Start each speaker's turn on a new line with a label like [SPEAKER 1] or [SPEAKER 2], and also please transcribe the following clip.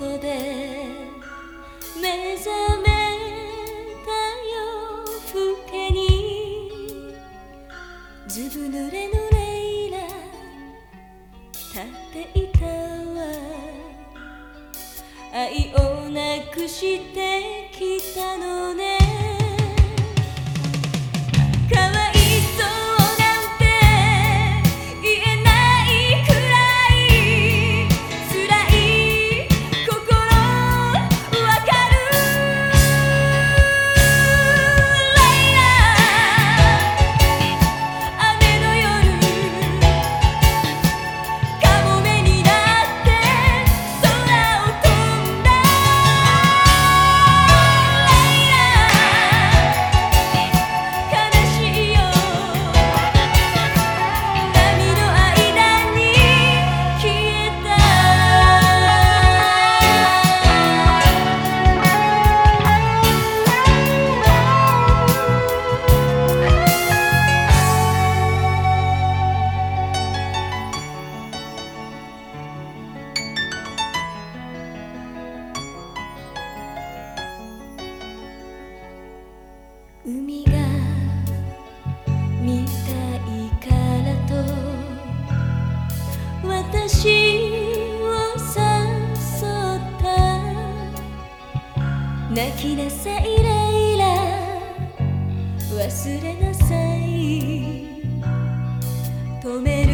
[SPEAKER 1] く音で目覚めた夜更けにずぶ濡れのレイラ立っていたわ。愛をなくしてきたのね。泣きなさいレイラ忘れなさい。止め